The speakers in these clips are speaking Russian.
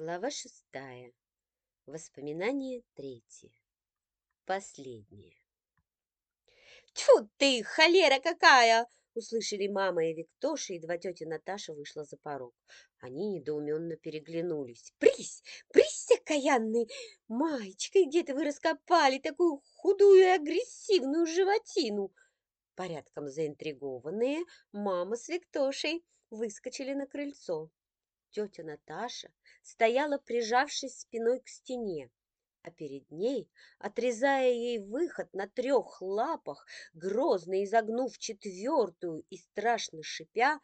Глава шестая. Воспоминание третье. Последнее. Тьфу ты, холера какая! Услышали мама и Виктоша, едва тетя Наташа вышла за порог. Они недоуменно переглянулись. «Брись! Брись, окаянный! Маечка, где ты вы раскопали такую худую и агрессивную животину?» Порядком заинтригованные, мама с Виктошей выскочили на крыльцо. Тетя Наташа стояла, прижавшись спиной к стене, а перед ней, отрезая ей выход на трех лапах, грозно изогнув четвертую и страшно шипя,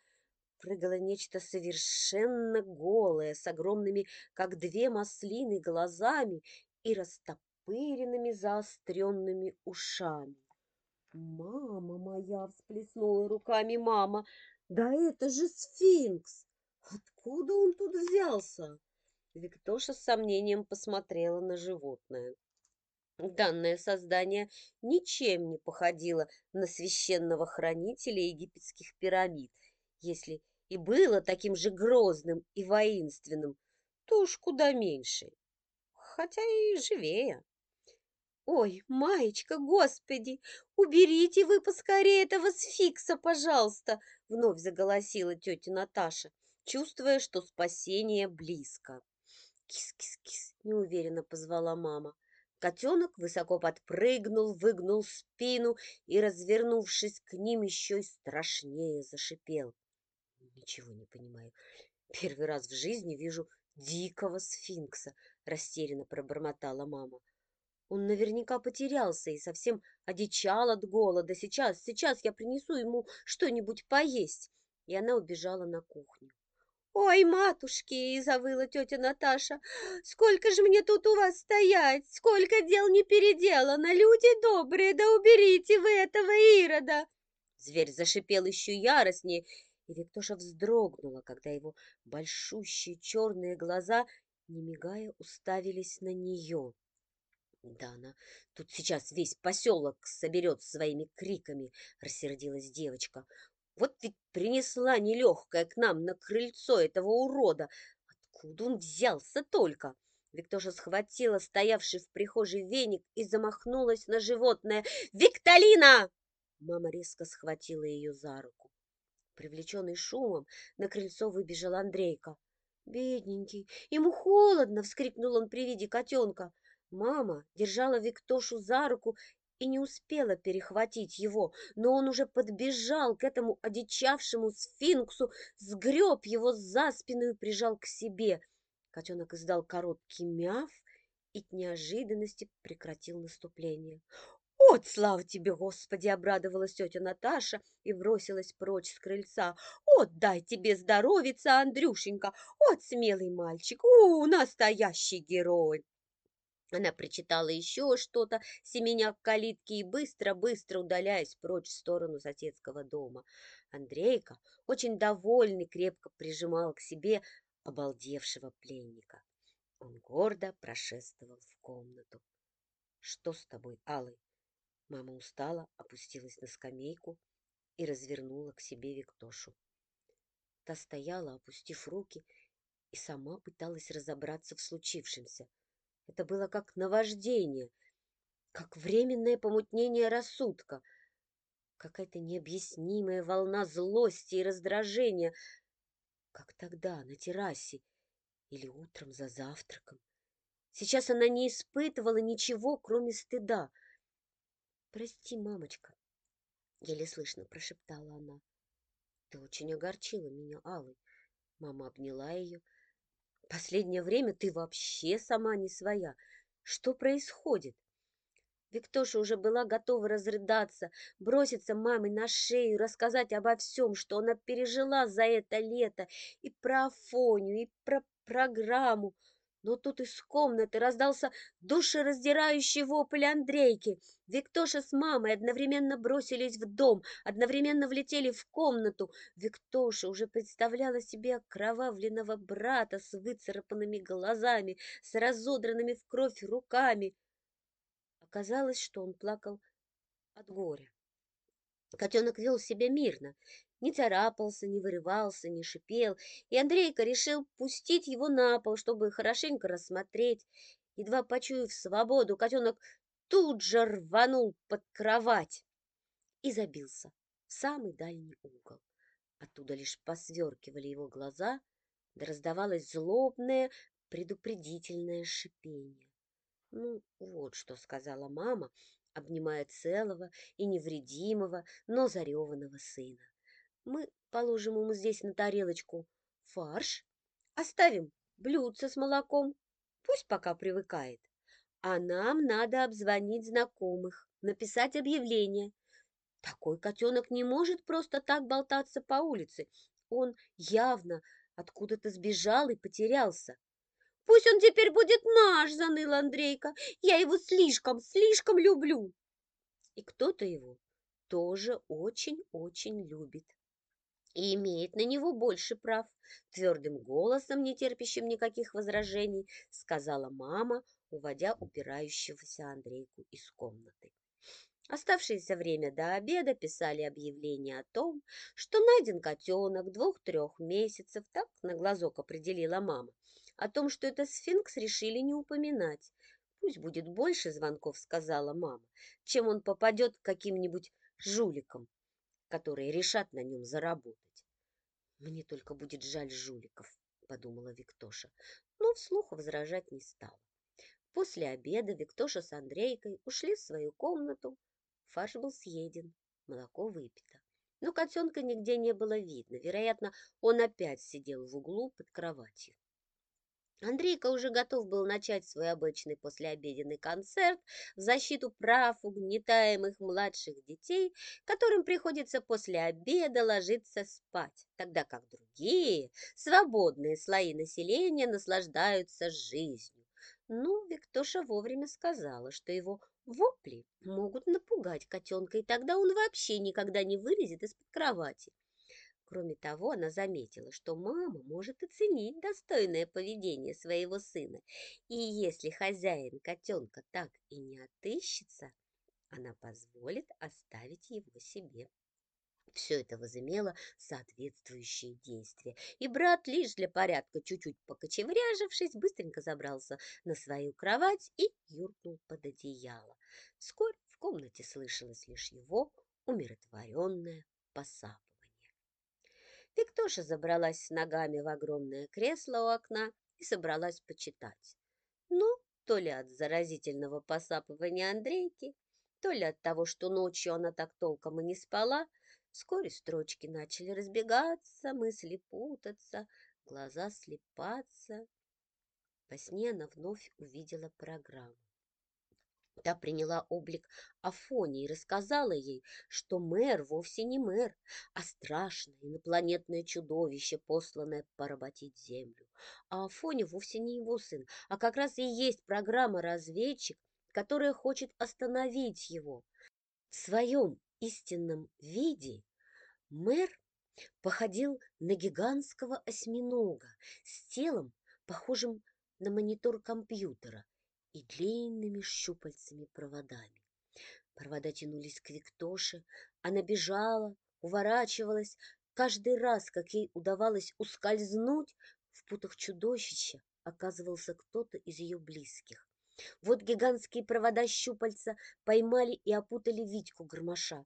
прыгало нечто совершенно голое, с огромными, как две маслины, глазами и растопыренными заостренными ушами. «Мама моя!» — всплеснула руками мама. «Да это же сфинкс!» Откуда он тут взялся? Виктоша с сомнением посмотрела на животное. Данное создание ничем не походило на священного хранителя египетских пирамид. Если и было таким же грозным и воинственным, то уж куда меньше, хотя и живее. «Ой, Маечка, господи, уберите вы поскорее этого сфикса, пожалуйста!» Вновь заголосила тетя Наташа чувствуя, что спасение близко. «Кис-кис-кис!» – неуверенно позвала мама. Котенок высоко подпрыгнул, выгнул спину и, развернувшись к ним, еще и страшнее зашипел. «Ничего не понимаю. Первый раз в жизни вижу дикого сфинкса», – растерянно пробормотала мама. Он наверняка потерялся и совсем одичал от голода. Сейчас, сейчас я принесу ему что-нибудь поесть. И она убежала на кухню. «Ой, матушки!» — завыла тетя Наташа. «Сколько же мне тут у вас стоять? Сколько дел не переделано! Люди добрые, да уберите вы этого Ирода!» Зверь зашипел еще яростнее, и Виктоша вздрогнула, когда его большущие черные глаза, не мигая, уставились на нее. «Да она тут сейчас весь поселок соберет своими криками!» — рассердилась девочка. Вот ведь принесла нелегкая к нам на крыльцо этого урода. Откуда он взялся только? Виктоша схватила стоявший в прихожей веник и замахнулась на животное. «Викталина!» Мама резко схватила ее за руку. Привлеченный шумом, на крыльцо выбежал Андрейка. «Бедненький, ему холодно!» — вскрикнул он при виде котенка. Мама держала Виктошу за руку и не успела перехватить его, но он уже подбежал к этому одичавшему сфинксу, сгреб его за спину и прижал к себе. Котенок издал короткий мяв и от неожиданности прекратил наступление. «От, слава тебе, Господи!» — обрадовалась тетя Наташа и бросилась прочь с крыльца. «От, дай тебе здоровиться, Андрюшенька! От, смелый мальчик! У, настоящий герой!» Она прочитала еще что-то, семеня к калитке и быстро-быстро удаляясь прочь в сторону соседского дома. Андрейка, очень довольный, крепко прижимал к себе обалдевшего пленника. Он гордо прошествовал в комнату. «Что с тобой, Алый?» Мама устала, опустилась на скамейку и развернула к себе Виктошу. Та стояла, опустив руки, и сама пыталась разобраться в случившемся – это было как наваждение, как временное помутнение рассудка, какая-то необъяснимая волна злости и раздражения, как тогда на террасе или утром за завтраком. Сейчас она не испытывала ничего, кроме стыда. «Прости, мамочка», — еле слышно прошептала она. «Ты очень огорчила меня, Аллой». Мама обняла ее, — Последнее время ты вообще сама не своя. Что происходит? Виктоша уже была готова разрыдаться, броситься маме на шею, рассказать обо всем, что она пережила за это лето, и про Афоню, и про программу. Но тут из комнаты раздался душераздирающий вопль Андрейки. Виктоша с мамой одновременно бросились в дом, одновременно влетели в комнату. Виктоша уже представляла себе окровавленного брата с выцарапанными глазами, с разодранными в кровь руками. Оказалось, что он плакал от горя. Котенок вел себя мирно, не царапался, не вырывался, не шипел, и Андрейка решил пустить его на пол, чтобы хорошенько рассмотреть. Едва почуяв свободу, котенок тут же рванул под кровать и забился в самый дальний угол. Оттуда лишь посверкивали его глаза, да раздавалось злобное, предупредительное шипение. Ну, вот что сказала мама, обнимая целого и невредимого, но зареванного сына. Мы положим ему здесь на тарелочку фарш, оставим блюдце с молоком, пусть пока привыкает. А нам надо обзвонить знакомых, написать объявление. Такой котенок не может просто так болтаться по улице. Он явно откуда-то сбежал и потерялся. «Пусть он теперь будет наш!» – заныл Андрейка. «Я его слишком, слишком люблю!» И кто-то его тоже очень-очень любит и имеет на него больше прав, твердым голосом, не терпящим никаких возражений, сказала мама, уводя упирающегося Андрейку из комнаты. Оставшееся время до обеда писали объявление о том, что найден котенок двух-трех месяцев, так на глазок определила мама. О том, что это сфинкс, решили не упоминать. Пусть будет больше звонков, сказала мама, чем он попадет к каким-нибудь жуликам, которые решат на нем заработать. Мне только будет жаль жуликов, подумала Виктоша, но вслух возражать не стала. После обеда Виктоша с Андрейкой ушли в свою комнату. Фарш был съеден, молоко выпито. Но котенка нигде не было видно. Вероятно, он опять сидел в углу под кроватью. Андрейка уже готов был начать свой обычный послеобеденный концерт в защиту прав угнетаемых младших детей, которым приходится после обеда ложиться спать, тогда как другие, свободные слои населения наслаждаются жизнью. Ну, Виктоша вовремя сказала, что его вопли могут напугать котенка, и тогда он вообще никогда не вылезет из-под кровати. Кроме того, она заметила, что мама может оценить достойное поведение своего сына, и если хозяин котенка так и не отыщется, она позволит оставить его себе. Все это возымело соответствующие действия, и брат, лишь для порядка чуть-чуть покочевряжившись, быстренько забрался на свою кровать и юркнул под одеяло. Вскоре в комнате слышалось лишь его умиротворенное посапывание. Виктоша забралась с ногами в огромное кресло у окна и собралась почитать. Ну, то ли от заразительного посапывания Андрейки, то ли от того, что ночью она так толком и не спала, вскоре строчки начали разбегаться, мысли путаться, глаза слепаться. Во сне она вновь увидела программу. Та приняла облик Афони и рассказала ей, что мэр вовсе не мэр, а страшное инопланетное чудовище, посланное поработить Землю. А Афоня вовсе не его сын, а как раз и есть программа-разведчик, которая хочет остановить его. В своем истинном виде мэр походил на гигантского осьминога с телом, похожим на монитор компьютера, и длинными щупальцами-проводами. Провода тянулись к Виктоше, она бежала, уворачивалась. Каждый раз, как ей удавалось ускользнуть, в путах чудовища оказывался кто-то из ее близких. Вот гигантские провода щупальца поймали и опутали Витьку Громоша.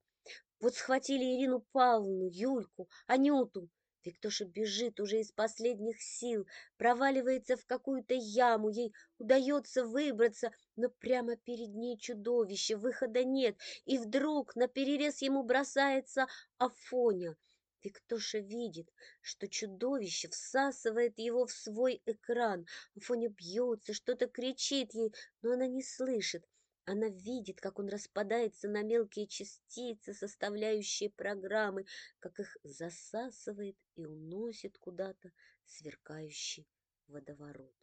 Вот схватили Ирину Павловну, Юльку, Анюту. Виктоша бежит уже из последних сил, проваливается в какую-то яму, ей удается выбраться, но прямо перед ней чудовище, выхода нет, и вдруг на перерез ему бросается Афоня. Виктоша видит, что чудовище всасывает его в свой экран. Афоня бьется, что-то кричит ей, но она не слышит. Она видит, как он распадается на мелкие частицы, составляющие программы, как их засасывает и уносит куда-то сверкающий водоворот.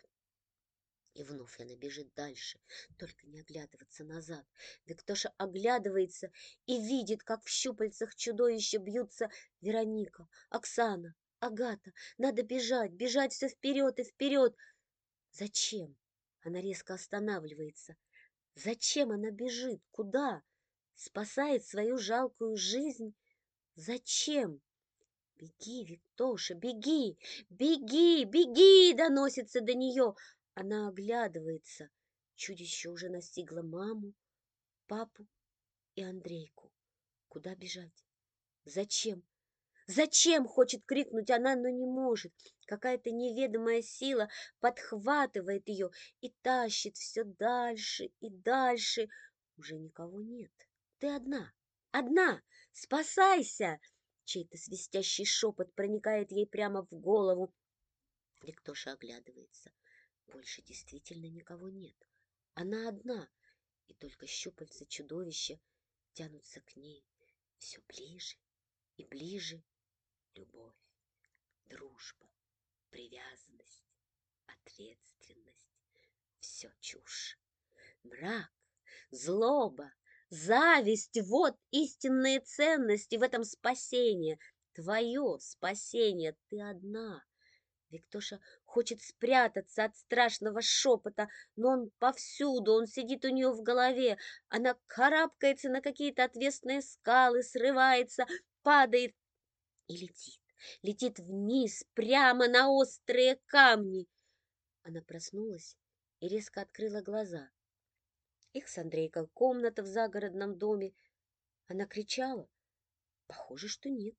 И вновь она бежит дальше, только не оглядываться назад. Виктоша оглядывается и видит, как в щупальцах чудовища бьются Вероника, Оксана, Агата. Надо бежать, бежать все вперед и вперед. Зачем? Она резко останавливается. Зачем она бежит? Куда? Спасает свою жалкую жизнь? Зачем? «Беги, Виктоша, беги! Беги, беги!» доносится до нее. Она оглядывается. Чудище уже настигло маму, папу и Андрейку. Куда бежать? Зачем? Зачем, хочет крикнуть она, но не может. Какая-то неведомая сила подхватывает ее и тащит все дальше и дальше. Уже никого нет. Ты одна, одна, спасайся! Чей-то свистящий шепот проникает ей прямо в голову. Виктоша оглядывается. Больше действительно никого нет. Она одна, и только щупальца чудовища тянутся к ней все ближе и ближе. Любовь, дружба, привязанность, ответственность — все чушь. Мрак, злоба, Зависть — вот истинные ценности, в этом спасение. Твое спасение, ты одна. Виктоша хочет спрятаться от страшного шепота, но он повсюду, он сидит у нее в голове. Она карабкается на какие-то отвесные скалы, срывается, падает и летит. Летит вниз, прямо на острые камни. Она проснулась и резко открыла глаза. Их с Андрейкой комната в загородном доме. Она кричала? Похоже, что нет.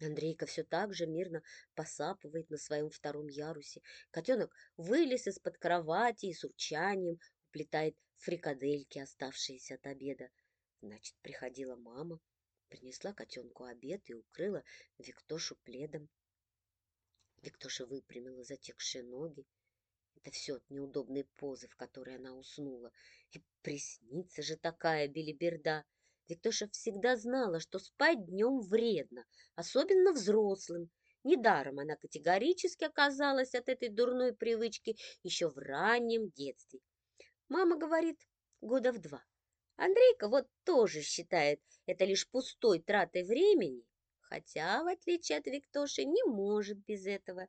Андрейка все так же мирно посапывает на своем втором ярусе. Котенок вылез из-под кровати и с урчанием уплетает фрикадельки, оставшиеся от обеда. Значит, приходила мама, принесла котенку обед и укрыла Виктошу пледом. Виктоша выпрямила затекшие ноги. Это все от неудобной позы, в которой она уснула. И приснится же такая белиберда. Виктоша всегда знала, что спать днем вредно, особенно взрослым. Недаром она категорически оказалась от этой дурной привычки еще в раннем детстве. Мама говорит, года в два. Андрейка вот тоже считает это лишь пустой тратой времени, хотя, в отличие от Виктоши, не может без этого.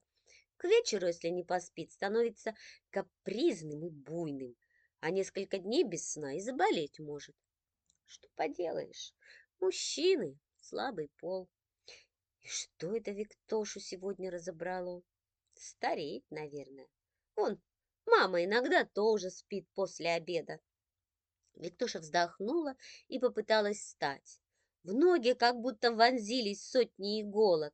К вечеру, если не поспит, становится капризным и буйным, а несколько дней без сна и заболеть может. Что поделаешь, мужчины, слабый пол. И что это Виктошу сегодня разобрало? Стареет, наверное. Он, мама иногда тоже спит после обеда. Виктоша вздохнула и попыталась встать. В ноги как будто вонзились сотни иголок.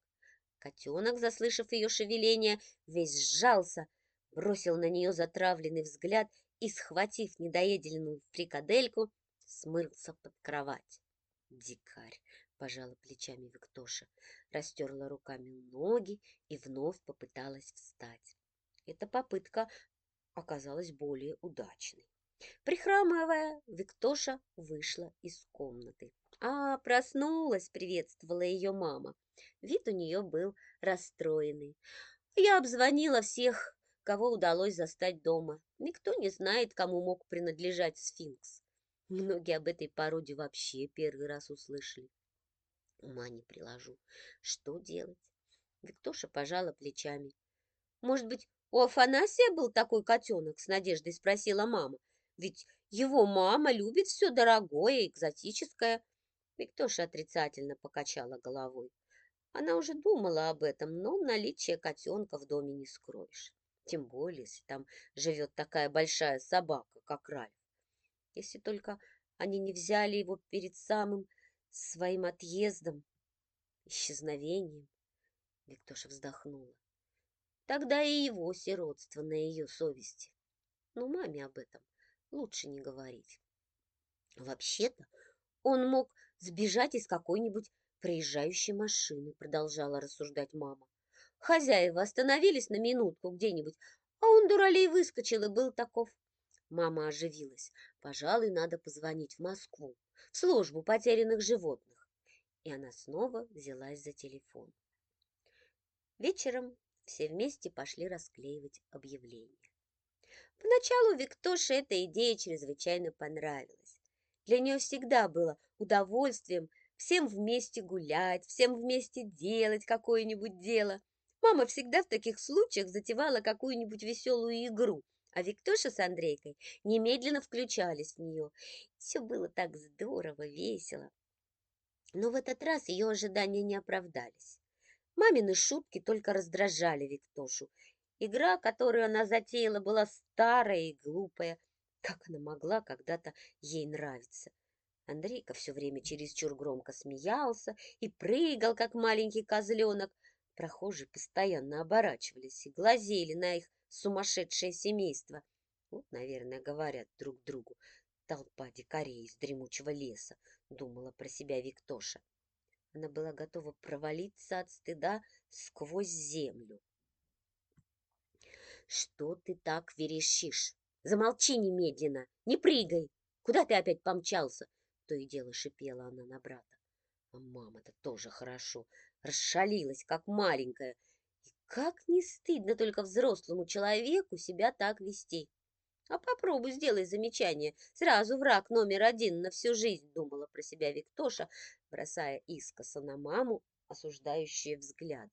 Котенок, заслышав ее шевеление, весь сжался, бросил на нее затравленный взгляд и, схватив недоеденную фрикадельку, смылся под кровать. Дикарь, пожала плечами Виктоша, растерла руками ноги и вновь попыталась встать. Эта попытка оказалась более удачной. Прихрамывая, Виктоша вышла из комнаты. «А, проснулась!» — приветствовала ее мама. Вид у нее был расстроенный. Я обзвонила всех, кого удалось застать дома. Никто не знает, кому мог принадлежать сфинкс. Многие об этой породе вообще первый раз услышали. Ума не приложу. Что делать? Виктоша пожала плечами. Может быть, у Афанасия был такой котенок? С надеждой спросила мама. Ведь его мама любит все дорогое, экзотическое. Виктоша отрицательно покачала головой. Она уже думала об этом, но наличие котенка в доме не скроешь. Тем более, если там живет такая большая собака, как Ральф. Если только они не взяли его перед самым своим отъездом, исчезновением. Виктоша вздохнула. Тогда и его сиротство на ее совести. Но маме об этом лучше не говорить. Вообще-то он мог сбежать из какой-нибудь проезжающей машины, продолжала рассуждать мама. Хозяева остановились на минутку где-нибудь, а он, дуралей, выскочил и был таков. Мама оживилась. Пожалуй, надо позвонить в Москву, в службу потерянных животных. И она снова взялась за телефон. Вечером все вместе пошли расклеивать объявления. Поначалу Виктоше эта идея чрезвычайно понравилась. Для нее всегда было удовольствием всем вместе гулять, всем вместе делать какое-нибудь дело. Мама всегда в таких случаях затевала какую-нибудь веселую игру, а Виктоша с Андрейкой немедленно включались в нее. Все было так здорово, весело. Но в этот раз ее ожидания не оправдались. Мамины шутки только раздражали Виктошу. Игра, которую она затеяла, была старая и глупая. Как она могла когда-то ей нравиться? Андрейка все время чересчур громко смеялся и прыгал, как маленький козленок. Прохожие постоянно оборачивались и глазели на их сумасшедшее семейство. Вот, наверное, говорят друг другу. Толпа дикарей из дремучего леса, думала про себя Виктоша. Она была готова провалиться от стыда сквозь землю. «Что ты так верещишь? Замолчи немедленно! Не прыгай! Куда ты опять помчался?» То и дело шипела она на брата. А мама-то тоже хорошо, расшалилась, как маленькая. И как не стыдно только взрослому человеку себя так вести. А попробуй сделай замечание. Сразу враг номер один на всю жизнь, думала про себя Виктоша, бросая искоса на маму осуждающие взгляды.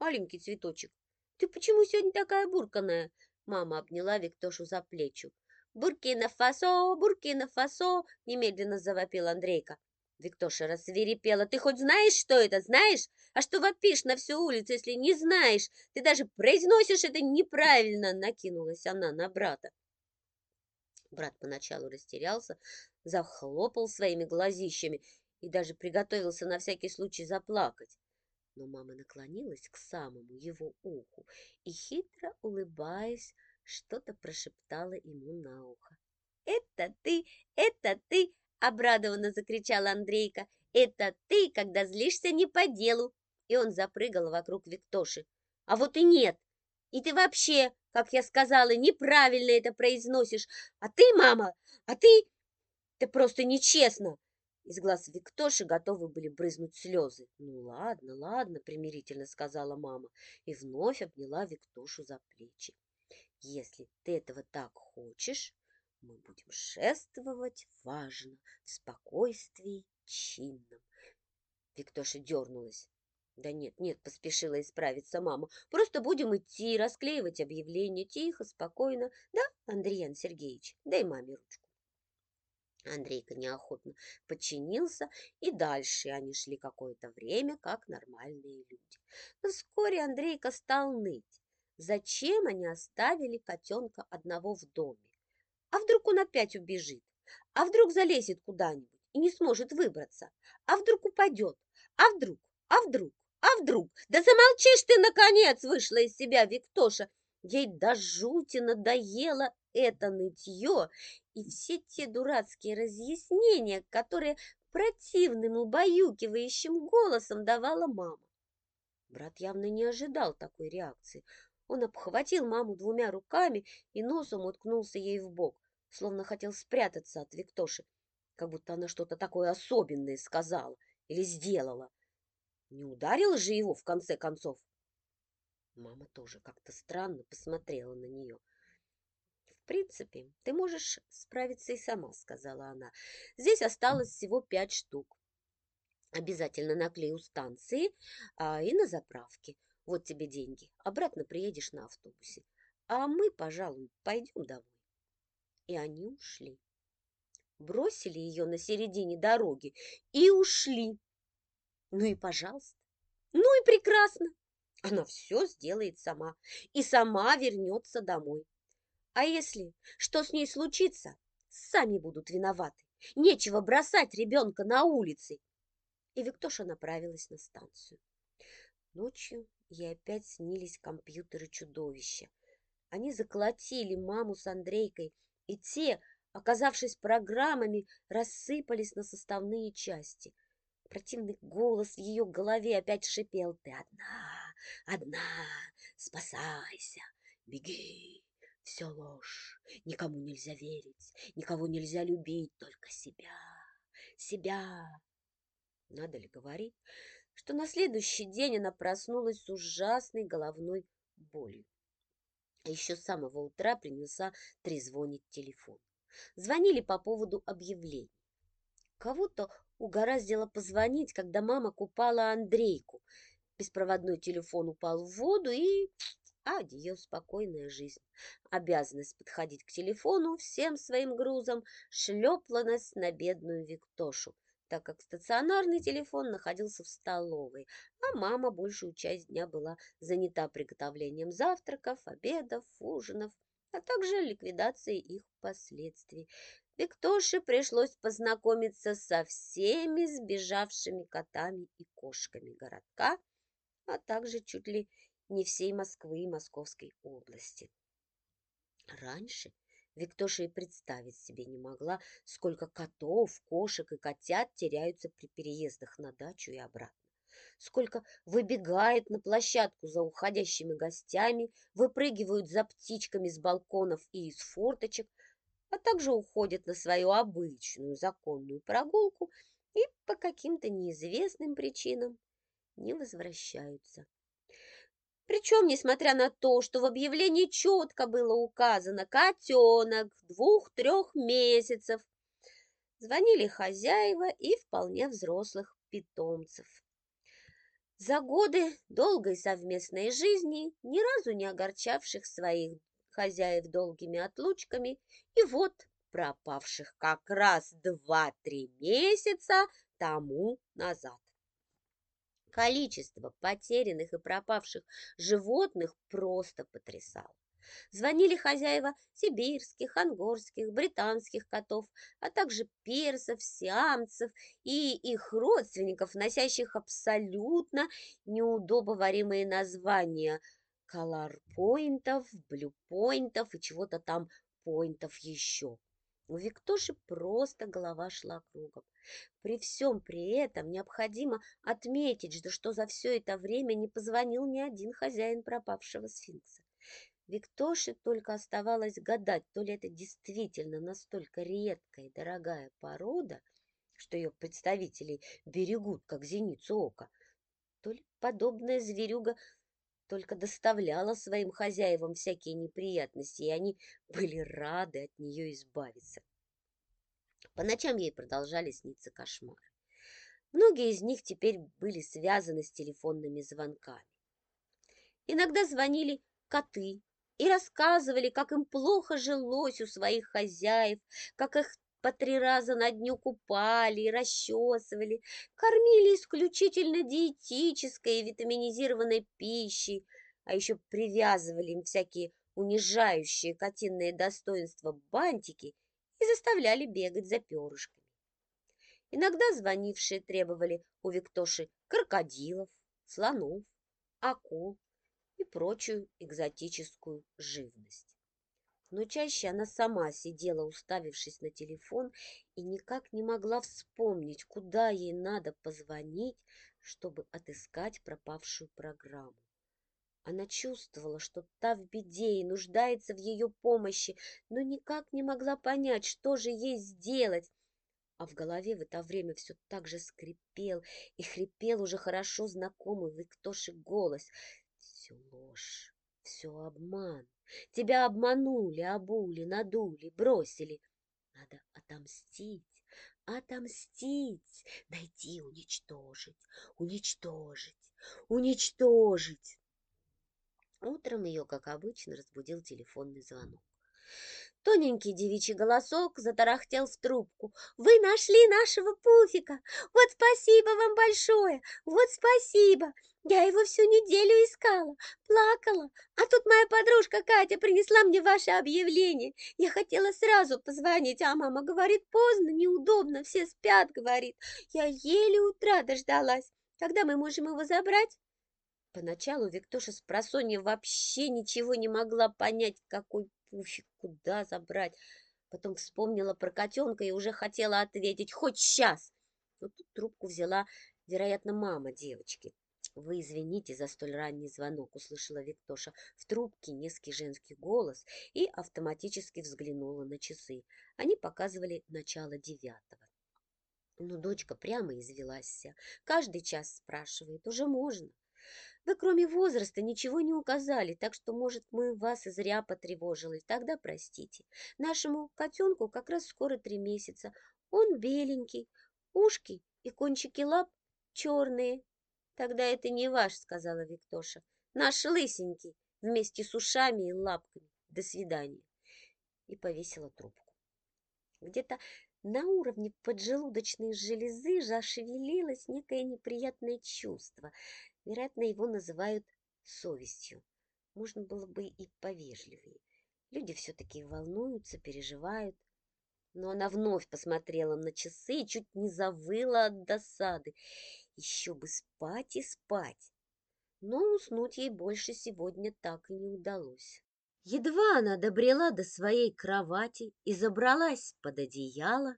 Аленький цветочек, ты почему сегодня такая бурканая? Мама обняла Виктошу за плечи. «Буркина-Фасо! Буркина-Фасо!» — немедленно завопил Андрейка. Виктоша рассверепела. «Ты хоть знаешь, что это? Знаешь? А что вопишь на всю улицу, если не знаешь? Ты даже произносишь это неправильно!» Накинулась она на брата. Брат поначалу растерялся, захлопал своими глазищами и даже приготовился на всякий случай заплакать. Но мама наклонилась к самому его уху и, хитро улыбаясь, что-то прошептала ему на ухо. «Это ты! Это ты!» — обрадованно закричал Андрейка. «Это ты, когда злишься не по делу!» И он запрыгал вокруг Виктоши. «А вот и нет! И ты вообще, как я сказала, неправильно это произносишь. А ты, мама, а ты... Ты просто нечестно. Из глаз Виктоши готовы были брызнуть слезы. «Ну ладно, ладно», — примирительно сказала мама и вновь обняла Виктошу за плечи. «Если ты этого так хочешь, мы будем шествовать важно, в спокойствии чинном». Виктоша дернулась. Да нет, нет, поспешила исправиться мама. Просто будем идти, расклеивать объявления тихо, спокойно. Да, Андреян Сергеевич, дай маме ручку. Андрейка неохотно подчинился, и дальше они шли какое-то время, как нормальные люди. Но вскоре Андрейка стал ныть. Зачем они оставили котенка одного в доме? А вдруг он опять убежит? А вдруг залезет куда-нибудь и не сможет выбраться? А вдруг упадет? А вдруг? А вдруг? А вдруг? Да замолчишь ты, наконец, вышла из себя Виктоша. Ей до жути надоело это нытье и все те дурацкие разъяснения, которые противным убаюкивающим голосом давала мама. Брат явно не ожидал такой реакции. Он обхватил маму двумя руками и носом уткнулся ей в бок, словно хотел спрятаться от Виктоши, как будто она что-то такое особенное сказала или сделала. Не ударила же его, в конце концов? Мама тоже как-то странно посмотрела на нее. «В принципе, ты можешь справиться и сама», — сказала она. «Здесь осталось всего пять штук. Обязательно наклею станции а, и на заправке. Вот тебе деньги. Обратно приедешь на автобусе. А мы, пожалуй, пойдем домой». И они ушли. Бросили ее на середине дороги и ушли. Ну и пожалуйста. Ну и прекрасно. Она все сделает сама и сама вернется домой. А если что с ней случится, сами будут виноваты. Нечего бросать ребенка на улице. И Виктоша направилась на станцию. Ночью ей опять снились компьютеры чудовища. Они заколотили маму с Андрейкой, и те, оказавшись программами, рассыпались на составные части. Противный голос в ее голове опять шипел. «Ты одна, одна, спасайся, беги!» Все ложь, никому нельзя верить, никого нельзя любить, только себя, себя. Надо ли говорить, что на следующий день она проснулась с ужасной головной болью. А еще с самого утра принялся трезвонить телефон. Звонили по поводу объявлений. Кого-то угораздило позвонить, когда мама купала Андрейку. Беспроводной телефон упал в воду и... Адьё, спокойная жизнь. Обязанность подходить к телефону всем своим грузом шлепла на бедную Виктошу. так как стационарный телефон находился в столовой, а мама большую часть дня была занята приготовлением завтраков, обедов, ужинов, а также ликвидацией их последствий. Виктоше пришлось познакомиться со всеми сбежавшими котами и кошками городка, а также чуть ли не всей Москвы и Московской области. Раньше Виктоша и представить себе не могла, сколько котов, кошек и котят теряются при переездах на дачу и обратно. Сколько выбегает на площадку за уходящими гостями, выпрыгивают за птичками с балконов и из форточек, а также уходят на свою обычную законную прогулку и по каким-то неизвестным причинам не возвращаются. Причем, несмотря на то, что в объявлении четко было указано «котенок двух-трех месяцев», звонили хозяева и вполне взрослых питомцев. За годы долгой совместной жизни, ни разу не огорчавших своих хозяев долгими отлучками, и вот пропавших как раз два-три месяца тому назад. Количество потерянных и пропавших животных просто потрясало. Звонили хозяева сибирских, ангорских, британских котов, а также персов, сиамцев и их родственников, носящих абсолютно неудобоваримые названия колор-поинтов, блю-поинтов и чего-то там поинтов еще. У Виктоши просто голова шла кругом. При всем при этом необходимо отметить, что за все это время не позвонил ни один хозяин пропавшего сфинкса. Виктоше только оставалось гадать, то ли это действительно настолько редкая и дорогая порода, что ее представители берегут, как зеницу ока, то ли подобная зверюга только доставляла своим хозяевам всякие неприятности, и они были рады от нее избавиться. По ночам ей продолжали сниться кошмары. Многие из них теперь были связаны с телефонными звонками. Иногда звонили коты и рассказывали, как им плохо жилось у своих хозяев, как их по три раза на дню купали и расчесывали, кормили исключительно диетической и витаминизированной пищей, а еще привязывали им всякие унижающие котинные достоинства бантики и заставляли бегать за перышками. Иногда звонившие требовали у Виктоши крокодилов, слонов, акул и прочую экзотическую живность но чаще она сама сидела, уставившись на телефон, и никак не могла вспомнить, куда ей надо позвонить, чтобы отыскать пропавшую программу. Она чувствовала, что та в беде и нуждается в ее помощи, но никак не могла понять, что же ей сделать. А в голове в это время все так же скрипел и хрипел уже хорошо знакомый Виктоши голос. Все ложь, все обман. Тебя обманули, обули, надули, бросили. Надо отомстить, отомстить, найти, уничтожить, уничтожить, уничтожить. Утром ее, как обычно, разбудил телефонный звонок. Тоненький девичий голосок затарахтел в трубку. «Вы нашли нашего пуфика! Вот спасибо вам большое! Вот спасибо! Я его всю неделю искала, плакала, а тут моя подружка Катя принесла мне ваше объявление. Я хотела сразу позвонить, а мама говорит, поздно, неудобно, все спят, говорит. Я еле утра дождалась. Когда мы можем его забрать?» Поначалу Виктоша с просонья вообще ничего не могла понять, какой пуфик, куда забрать. Потом вспомнила про котенка и уже хотела ответить «хоть сейчас». Но тут трубку взяла, вероятно, мама девочки. «Вы извините за столь ранний звонок», — услышала Виктоша. В трубке низкий женский голос и автоматически взглянула на часы. Они показывали начало девятого. Ну, дочка прямо извелась. Каждый час спрашивает, уже можно. Вы, кроме возраста, ничего не указали, так что, может, мы вас зря потревожили. Тогда простите. Нашему котенку как раз скоро три месяца. Он беленький, ушки и кончики лап черные. Тогда это не ваш, сказала Виктоша. Наш лысенький, вместе с ушами и лапками. До свидания. И повесила трубку. Где-то на уровне поджелудочной железы зашевелилось некое неприятное чувство. Вероятно, его называют совестью. Можно было бы и повежливее. Люди все-таки волнуются, переживают. Но она вновь посмотрела на часы и чуть не завыла от досады. Еще бы спать и спать. Но уснуть ей больше сегодня так и не удалось. Едва она добрела до своей кровати и забралась под одеяло,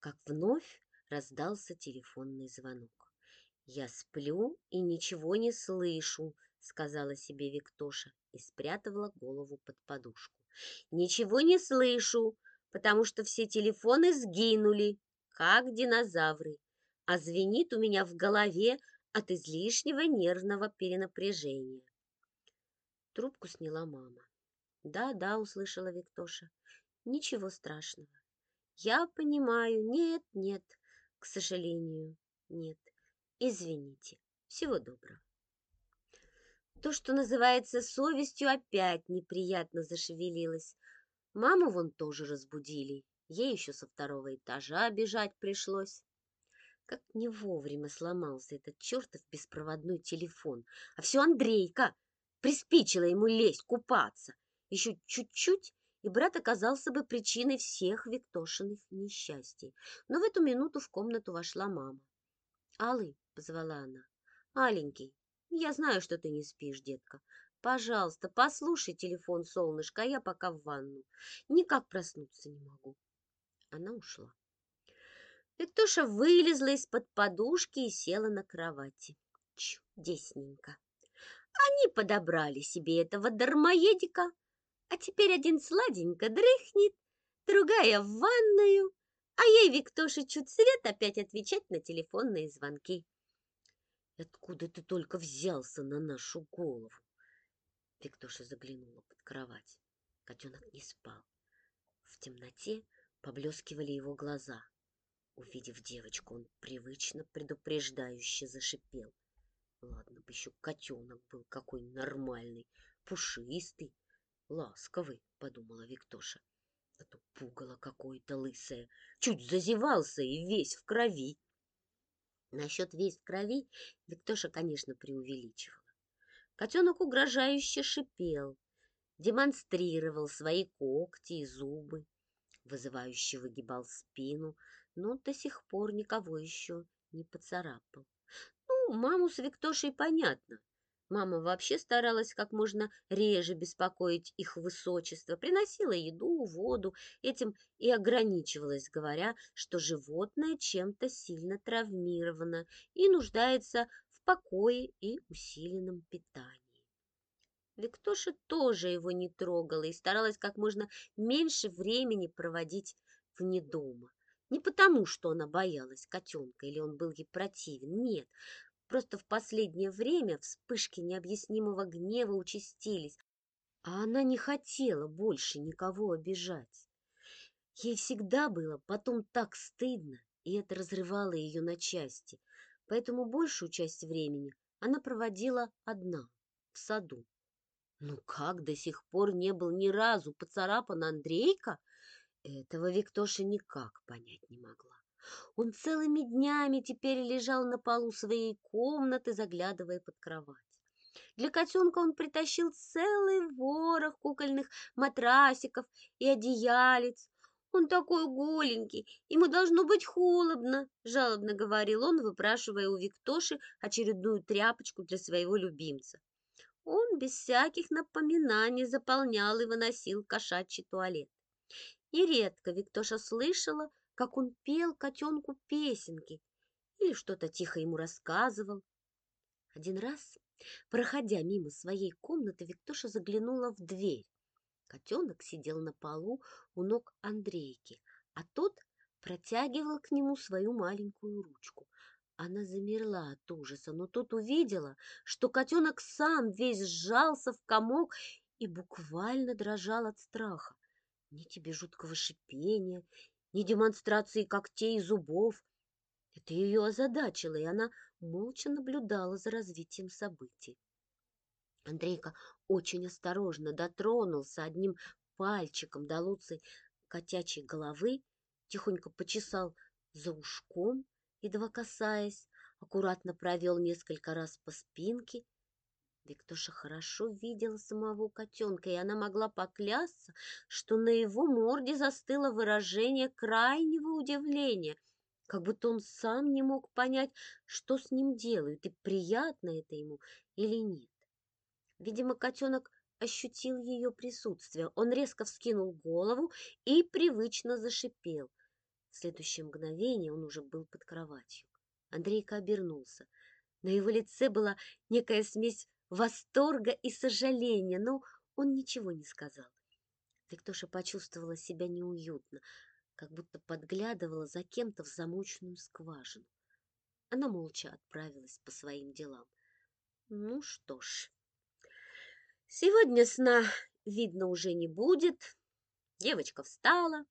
как вновь раздался телефонный звонок. «Я сплю и ничего не слышу», — сказала себе Виктоша и спрятала голову под подушку. «Ничего не слышу, потому что все телефоны сгинули, как динозавры, а звенит у меня в голове от излишнего нервного перенапряжения». Трубку сняла мама. «Да, да», — услышала Виктоша. «Ничего страшного». «Я понимаю. Нет, нет, к сожалению, нет. Извините. Всего доброго». То, что называется совестью, опять неприятно зашевелилось. Маму вон тоже разбудили. Ей еще со второго этажа бежать пришлось. Как не вовремя сломался этот чертов беспроводной телефон. А все Андрейка приспичила ему лезть купаться. Еще чуть-чуть, и брат оказался бы причиной всех Виктошиных несчастий. Но в эту минуту в комнату вошла мама. «Алый», — позвала она, — «аленький, я знаю, что ты не спишь, детка. Пожалуйста, послушай телефон, солнышко, а я пока в ванну. Никак проснуться не могу». Она ушла. Виктоша вылезла из-под подушки и села на кровати. Чудесненько. Они подобрали себе этого дармоедика, а теперь один сладенько дрыхнет, другая в ванную, а ей, Виктоше, чуть свет опять отвечать на телефонные звонки. Откуда ты только взялся на нашу голову? Виктоша заглянула под кровать. Котенок не спал. В темноте поблескивали его глаза. Увидев девочку, он привычно предупреждающе зашипел. Ладно бы еще котенок был какой нормальный, пушистый, ласковый, подумала Виктоша. А то пугало какое-то лысое, чуть зазевался и весь в крови. Насчет весь крови Виктоша, конечно, преувеличивала. Котенок угрожающе шипел, демонстрировал свои когти и зубы, вызывающе выгибал спину, но до сих пор никого еще не поцарапал. Ну, маму с Виктошей понятно. Мама вообще старалась как можно реже беспокоить их высочество, приносила еду, воду, этим и ограничивалась, говоря, что животное чем-то сильно травмировано и нуждается в покое и усиленном питании. Виктоша тоже его не трогала и старалась как можно меньше времени проводить вне дома. Не потому, что она боялась котенка или он был ей противен, нет, Просто в последнее время вспышки необъяснимого гнева участились, а она не хотела больше никого обижать. Ей всегда было потом так стыдно, и это разрывало ее на части, поэтому большую часть времени она проводила одна, в саду. Ну как до сих пор не был ни разу поцарапан Андрейка, этого Виктоша никак понять не могла. Он целыми днями теперь лежал на полу своей комнаты, заглядывая под кровать. Для котенка он притащил целый ворох кукольных матрасиков и одеялец. «Он такой голенький, ему должно быть холодно», — жалобно говорил он, выпрашивая у Виктоши очередную тряпочку для своего любимца. Он без всяких напоминаний заполнял и выносил кошачий туалет. И редко Виктоша слышала, как он пел котенку песенки или что-то тихо ему рассказывал. Один раз, проходя мимо своей комнаты, Виктоша заглянула в дверь. Котенок сидел на полу у ног Андрейки, а тот протягивал к нему свою маленькую ручку. Она замерла от ужаса, но тут увидела, что котенок сам весь сжался в комок и буквально дрожал от страха. Ни тебе жуткого шипения, ни демонстрации когтей и зубов. Это ее озадачило, и она молча наблюдала за развитием событий. Андрейка очень осторожно дотронулся одним пальчиком до Луцы котячей головы тихонько почесал за ушком, едва касаясь, аккуратно провел несколько раз по спинке. Виктоша хорошо видела самого котенка, и она могла поклясться, что на его морде застыло выражение крайнего удивления, как будто он сам не мог понять, что с ним делают, и приятно это ему или нет. Видимо, котенок ощутил ее присутствие. Он резко вскинул голову и привычно зашипел. В следующее мгновение он уже был под кроватью. Андрейка обернулся. На его лице была некая смесь восторга и сожаления, но он ничего не сказал. Виктоша почувствовала себя неуютно, как будто подглядывала за кем-то в замочную скважину. Она молча отправилась по своим делам. Ну что ж, сегодня сна, видно, уже не будет. Девочка встала,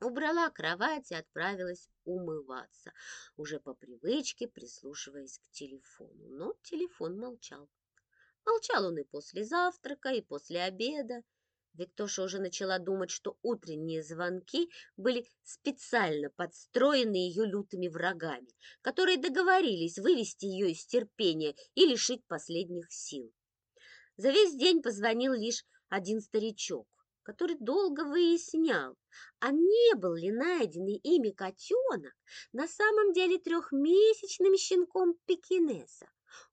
убрала кровать и отправилась умываться, уже по привычке прислушиваясь к телефону. Но телефон молчал. Молчал он и после завтрака, и после обеда. Виктоша уже начала думать, что утренние звонки были специально подстроены ее лютыми врагами, которые договорились вывести ее из терпения и лишить последних сил. За весь день позвонил лишь один старичок, который долго выяснял, а не был ли найденный ими котенок на самом деле трехмесячным щенком пекинеса.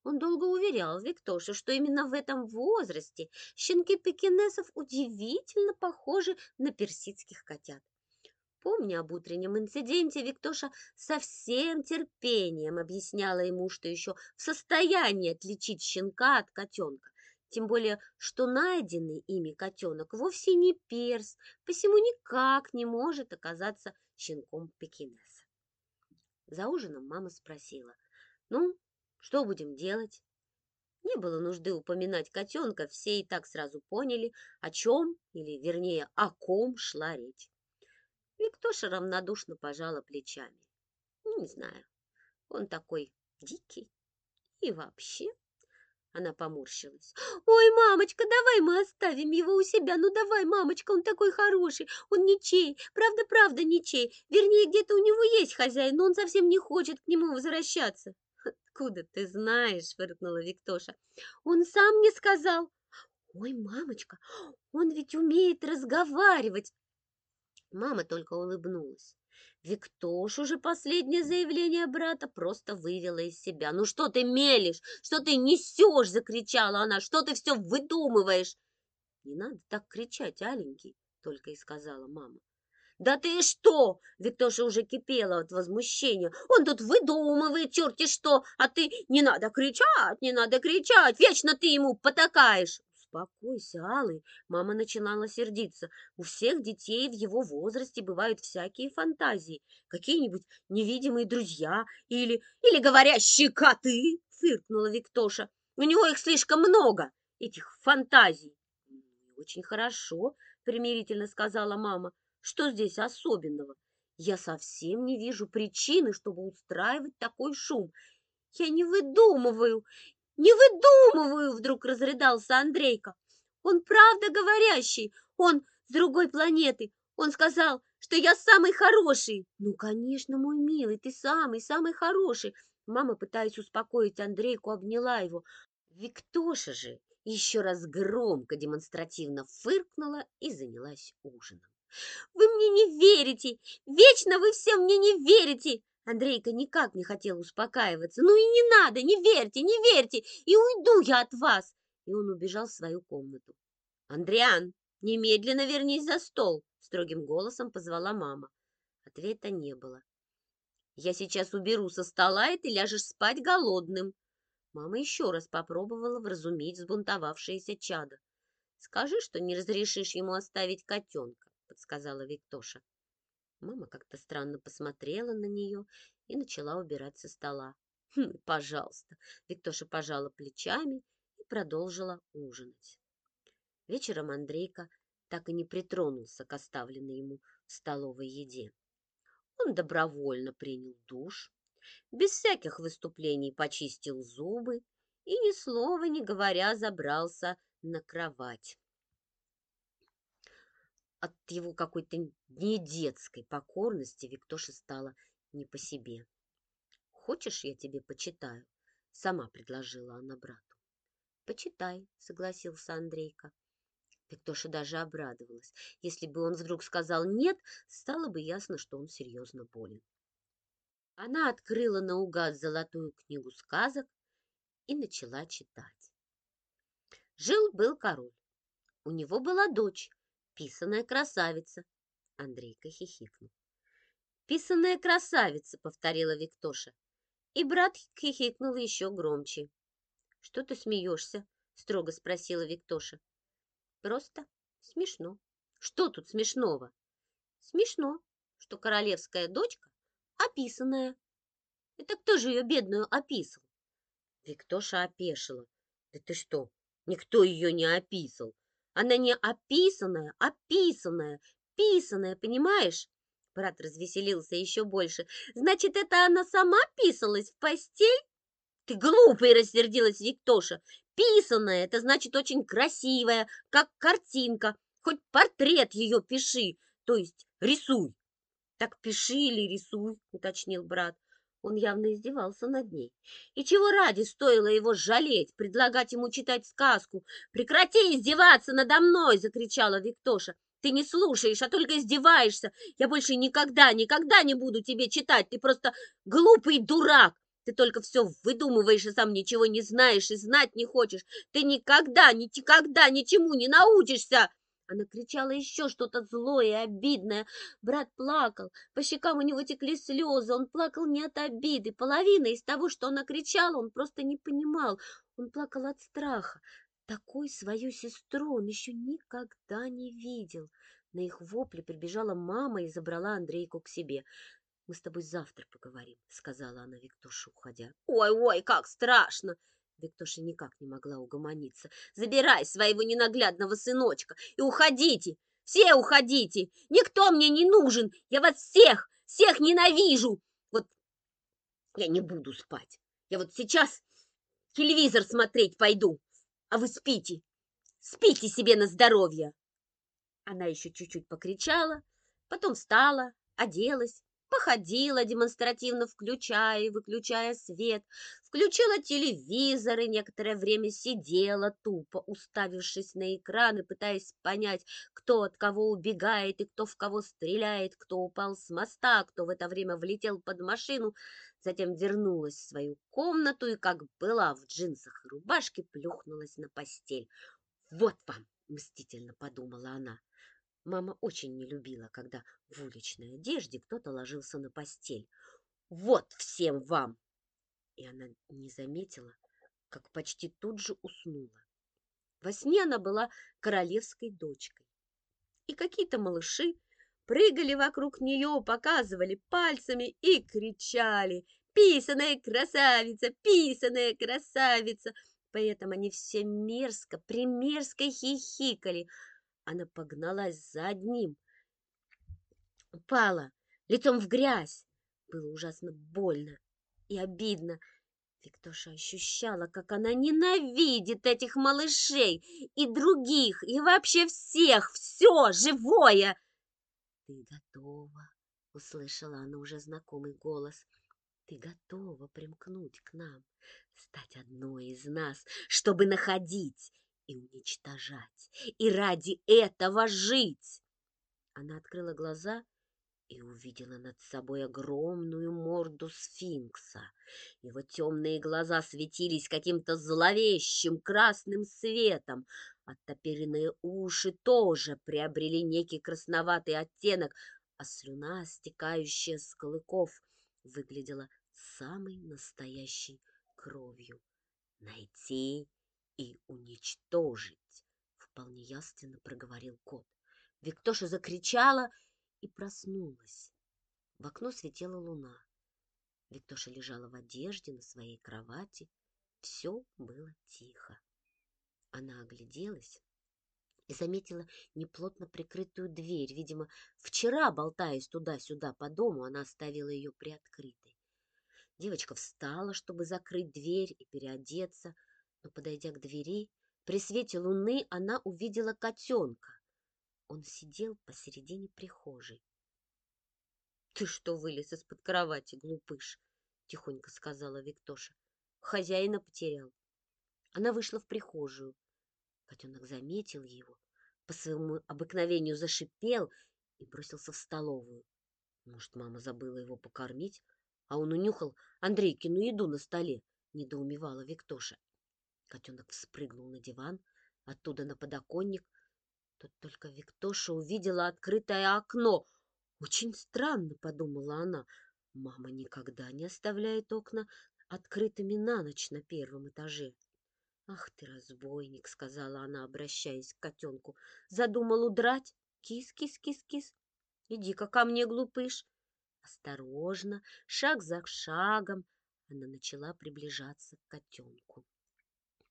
Он долго уверял Виктошу, что именно в этом возрасте щенки пекинесов удивительно похожи на персидских котят. Помня об утреннем инциденте, Виктоша со всем терпением объясняла ему, что еще в состоянии отличить щенка от котенка. Тем более, что найденный ими котенок вовсе не перс, посему никак не может оказаться щенком пекинеса. За ужином мама спросила, «Ну, что будем делать? Не было нужды упоминать котенка, все и так сразу поняли, о чем, или вернее, о ком шла речь. Виктоша равнодушно пожала плечами. Не знаю, он такой дикий. И вообще... Она поморщилась. «Ой, мамочка, давай мы оставим его у себя. Ну давай, мамочка, он такой хороший. Он ничей, правда-правда ничей. Вернее, где-то у него есть хозяин, но он совсем не хочет к нему возвращаться». «Откуда ты знаешь?» – фыркнула Виктоша. «Он сам мне сказал». «Ой, мамочка, он ведь умеет разговаривать!» Мама только улыбнулась. Виктош же последнее заявление брата просто вывела из себя. «Ну что ты мелешь? Что ты несешь?» – закричала она. «Что ты все выдумываешь?» «Не надо так кричать, аленький», – только и сказала мама. «Да ты что?» — Виктоша уже кипела от возмущения. «Он тут выдумывает черти что, а ты не надо кричать, не надо кричать, вечно ты ему потакаешь!» «Успокойся, Алый!» — мама начинала сердиться. «У всех детей в его возрасте бывают всякие фантазии, какие-нибудь невидимые друзья или... или говорящие коты!» — фыркнула Виктоша. «У него их слишком много, этих фантазий!» «Очень хорошо!» — примирительно сказала мама. Что здесь особенного? Я совсем не вижу причины, чтобы устраивать такой шум. Я не выдумываю, не выдумываю, вдруг разрыдался Андрейка. Он правда говорящий, он с другой планеты. Он сказал, что я самый хороший. Ну, конечно, мой милый, ты самый, самый хороший. Мама, пытаясь успокоить Андрейку, обняла его. Виктоша же еще раз громко демонстративно фыркнула и занялась ужином. Вы мне не верите! Вечно вы все мне не верите!» Андрейка никак не хотел успокаиваться. «Ну и не надо, не верьте, не верьте, и уйду я от вас!» И он убежал в свою комнату. «Андриан, немедленно вернись за стол!» Строгим голосом позвала мама. Ответа не было. «Я сейчас уберу со стола, и ты ляжешь спать голодным!» Мама еще раз попробовала вразумить взбунтовавшееся чадо. «Скажи, что не разрешишь ему оставить котенка подсказала Виктоша. Мама как-то странно посмотрела на нее и начала убирать со стола. «Хм, пожалуйста. Виктоша пожала плечами и продолжила ужинать. Вечером Андрейка так и не притронулся к оставленной ему в столовой еде. Он добровольно принял душ, без всяких выступлений почистил зубы и, ни слова не говоря, забрался на кровать. От его какой-то недетской покорности Виктоше стало не по себе. «Хочешь, я тебе почитаю?» — сама предложила она брату. «Почитай», — согласился Андрейка. Виктоша даже обрадовалась. Если бы он вдруг сказал «нет», стало бы ясно, что он серьезно болен. Она открыла наугад золотую книгу сказок и начала читать. Жил-был король. У него была дочь, писаная красавица. Андрейка хихикнул. «Писаная красавица», — повторила Виктоша. И брат хихикнул еще громче. «Что ты смеешься?» — строго спросила Виктоша. «Просто смешно». «Что тут смешного?» «Смешно, что королевская дочка описанная». «Это кто же ее бедную описал?» Виктоша опешила. «Да ты что, никто ее не описал. Она не описанная, описанная, писанная, понимаешь?» Брат развеселился еще больше. «Значит, это она сама писалась в постель?» «Ты глупый!» — рассердилась Виктоша. «Писанная — это значит очень красивая, как картинка. Хоть портрет ее пиши, то есть рисуй». «Так пиши или рисуй», — уточнил брат. Он явно издевался над ней. И чего ради стоило его жалеть, предлагать ему читать сказку? «Прекрати издеваться надо мной!» — закричала Виктоша. Ты не слушаешь, а только издеваешься. Я больше никогда, никогда не буду тебе читать. Ты просто глупый дурак. Ты только все выдумываешь и сам ничего не знаешь и знать не хочешь. Ты никогда, никогда ничему не научишься. Она кричала еще что-то злое и обидное. Брат плакал, по щекам у него текли слезы. Он плакал не от обиды. Половина из того, что она кричала, он просто не понимал. Он плакал от страха. Такой свою сестру он еще никогда не видел. На их вопли прибежала мама и забрала Андрейку к себе. «Мы с тобой завтра поговорим», — сказала она Виктоше, уходя. «Ой-ой, как страшно!» Виктоша никак не могла угомониться. «Забирай своего ненаглядного сыночка и уходите! Все уходите! Никто мне не нужен! Я вас всех, всех ненавижу! Вот я не буду спать. Я вот сейчас телевизор смотреть пойду а вы спите, спите себе на здоровье. Она еще чуть-чуть покричала, потом встала, оделась, походила, демонстративно включая и выключая свет, включила телевизор и некоторое время сидела тупо, уставившись на экран и пытаясь понять, кто от кого убегает и кто в кого стреляет, кто упал с моста, кто в это время влетел под машину, затем вернулась в свою комнату и, как была в джинсах и рубашке, плюхнулась на постель. «Вот вам!» — мстительно подумала она. Мама очень не любила, когда в уличной одежде кто-то ложился на постель. «Вот всем вам!» И она не заметила, как почти тут же уснула. Во сне она была королевской дочкой. И какие-то малыши прыгали вокруг нее, показывали пальцами и кричали «Писаная красавица! Писаная красавица!» Поэтому они все мерзко, примерзко хихикали. Она погналась за одним, упала лицом в грязь. Было ужасно больно и обидно. Виктоша ощущала, как она ненавидит этих малышей и других, и вообще всех, все живое. «Ты готова?» — услышала она уже знакомый голос. «Ты готова примкнуть к нам, стать одной из нас, чтобы находить и уничтожать, и ради этого жить!» Она открыла глаза и увидела над собой огромную морду сфинкса. Его темные глаза светились каким-то зловещим красным светом. Оттопыренные уши тоже приобрели некий красноватый оттенок, а слюна, стекающая с клыков, выглядела самой настоящей кровью. Найти и уничтожить, вполне ясно проговорил кот. Виктоша закричала и проснулась. В окно светила луна. Виктоша лежала в одежде на своей кровати. Все было тихо. Она огляделась и заметила неплотно прикрытую дверь. Видимо, вчера, болтаясь туда-сюда по дому, она оставила ее приоткрытой. Девочка встала, чтобы закрыть дверь и переодеться, но, подойдя к двери, при свете луны она увидела котенка. Он сидел посередине прихожей. — Ты что вылез из-под кровати, глупыш? — тихонько сказала Виктоша. — Хозяина потерял. Она вышла в прихожую. Котенок заметил его, по своему обыкновению зашипел и бросился в столовую. Может, мама забыла его покормить, а он унюхал Андрейкину еду на столе, недоумевала Виктоша. Котенок вспрыгнул на диван, оттуда на подоконник. Тут только Виктоша увидела открытое окно. Очень странно, подумала она. Мама никогда не оставляет окна открытыми на ночь на первом этаже. «Ах ты, разбойник!» — сказала она, обращаясь к котенку. «Задумал удрать? Кис-кис-кис-кис! Иди-ка ко мне, глупыш!» Осторожно, шаг за шагом, она начала приближаться к котенку.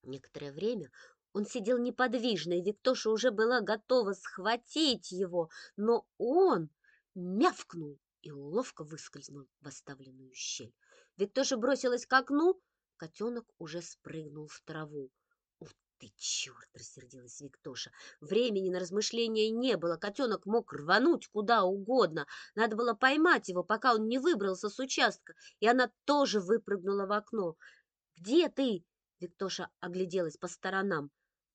Некоторое время он сидел неподвижно, и Виктоша уже была готова схватить его, но он мявкнул и ловко выскользнул в оставленную щель. Виктоша бросилась к окну, Котенок уже спрыгнул в траву. «Ух ты, черт!» — рассердилась Виктоша. Времени на размышления не было. Котенок мог рвануть куда угодно. Надо было поймать его, пока он не выбрался с участка. И она тоже выпрыгнула в окно. «Где ты?» — Виктоша огляделась по сторонам.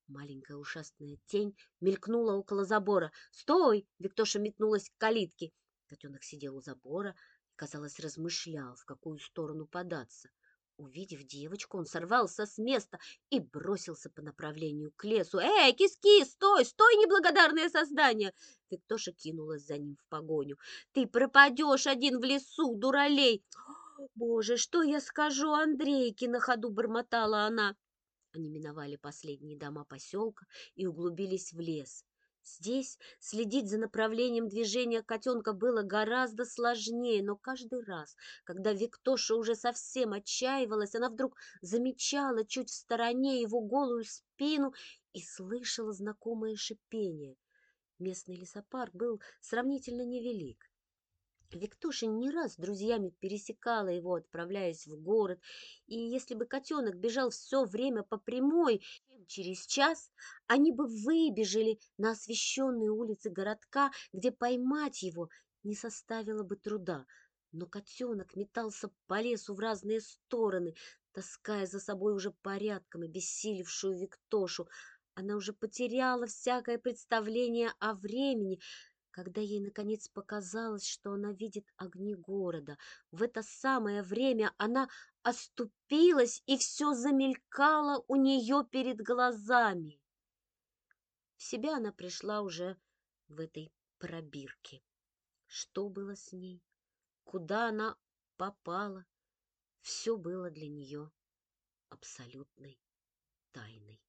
Маленькая ушастая тень мелькнула около забора. «Стой!» — Виктоша метнулась к калитке. Котенок сидел у забора и, казалось, размышлял, в какую сторону податься. Увидев девочку, он сорвался с места и бросился по направлению к лесу. «Эй, кис-кис, стой, стой, неблагодарное создание!» Виктоша кинулась за ним в погоню. «Ты пропадешь один в лесу, дуралей!» «Боже, что я скажу Андрейке?» На ходу бормотала она. Они миновали последние дома поселка и углубились в лес. Здесь следить за направлением движения котенка было гораздо сложнее, но каждый раз, когда Виктоша уже совсем отчаивалась, она вдруг замечала чуть в стороне его голую спину и слышала знакомое шипение. Местный лесопарк был сравнительно невелик. Виктуша не раз с друзьями пересекала его, отправляясь в город, и если бы котенок бежал все время по прямой, через час они бы выбежали на освещенные улицы городка, где поймать его не составило бы труда. Но котенок метался по лесу в разные стороны, таская за собой уже порядком обессилевшую Виктошу. Она уже потеряла всякое представление о времени, когда ей, наконец, показалось, что она видит огни города. В это самое время она оступилась, и все замелькало у нее перед глазами. В себя она пришла уже в этой пробирке. Что было с ней? Куда она попала? Все было для нее абсолютной тайной.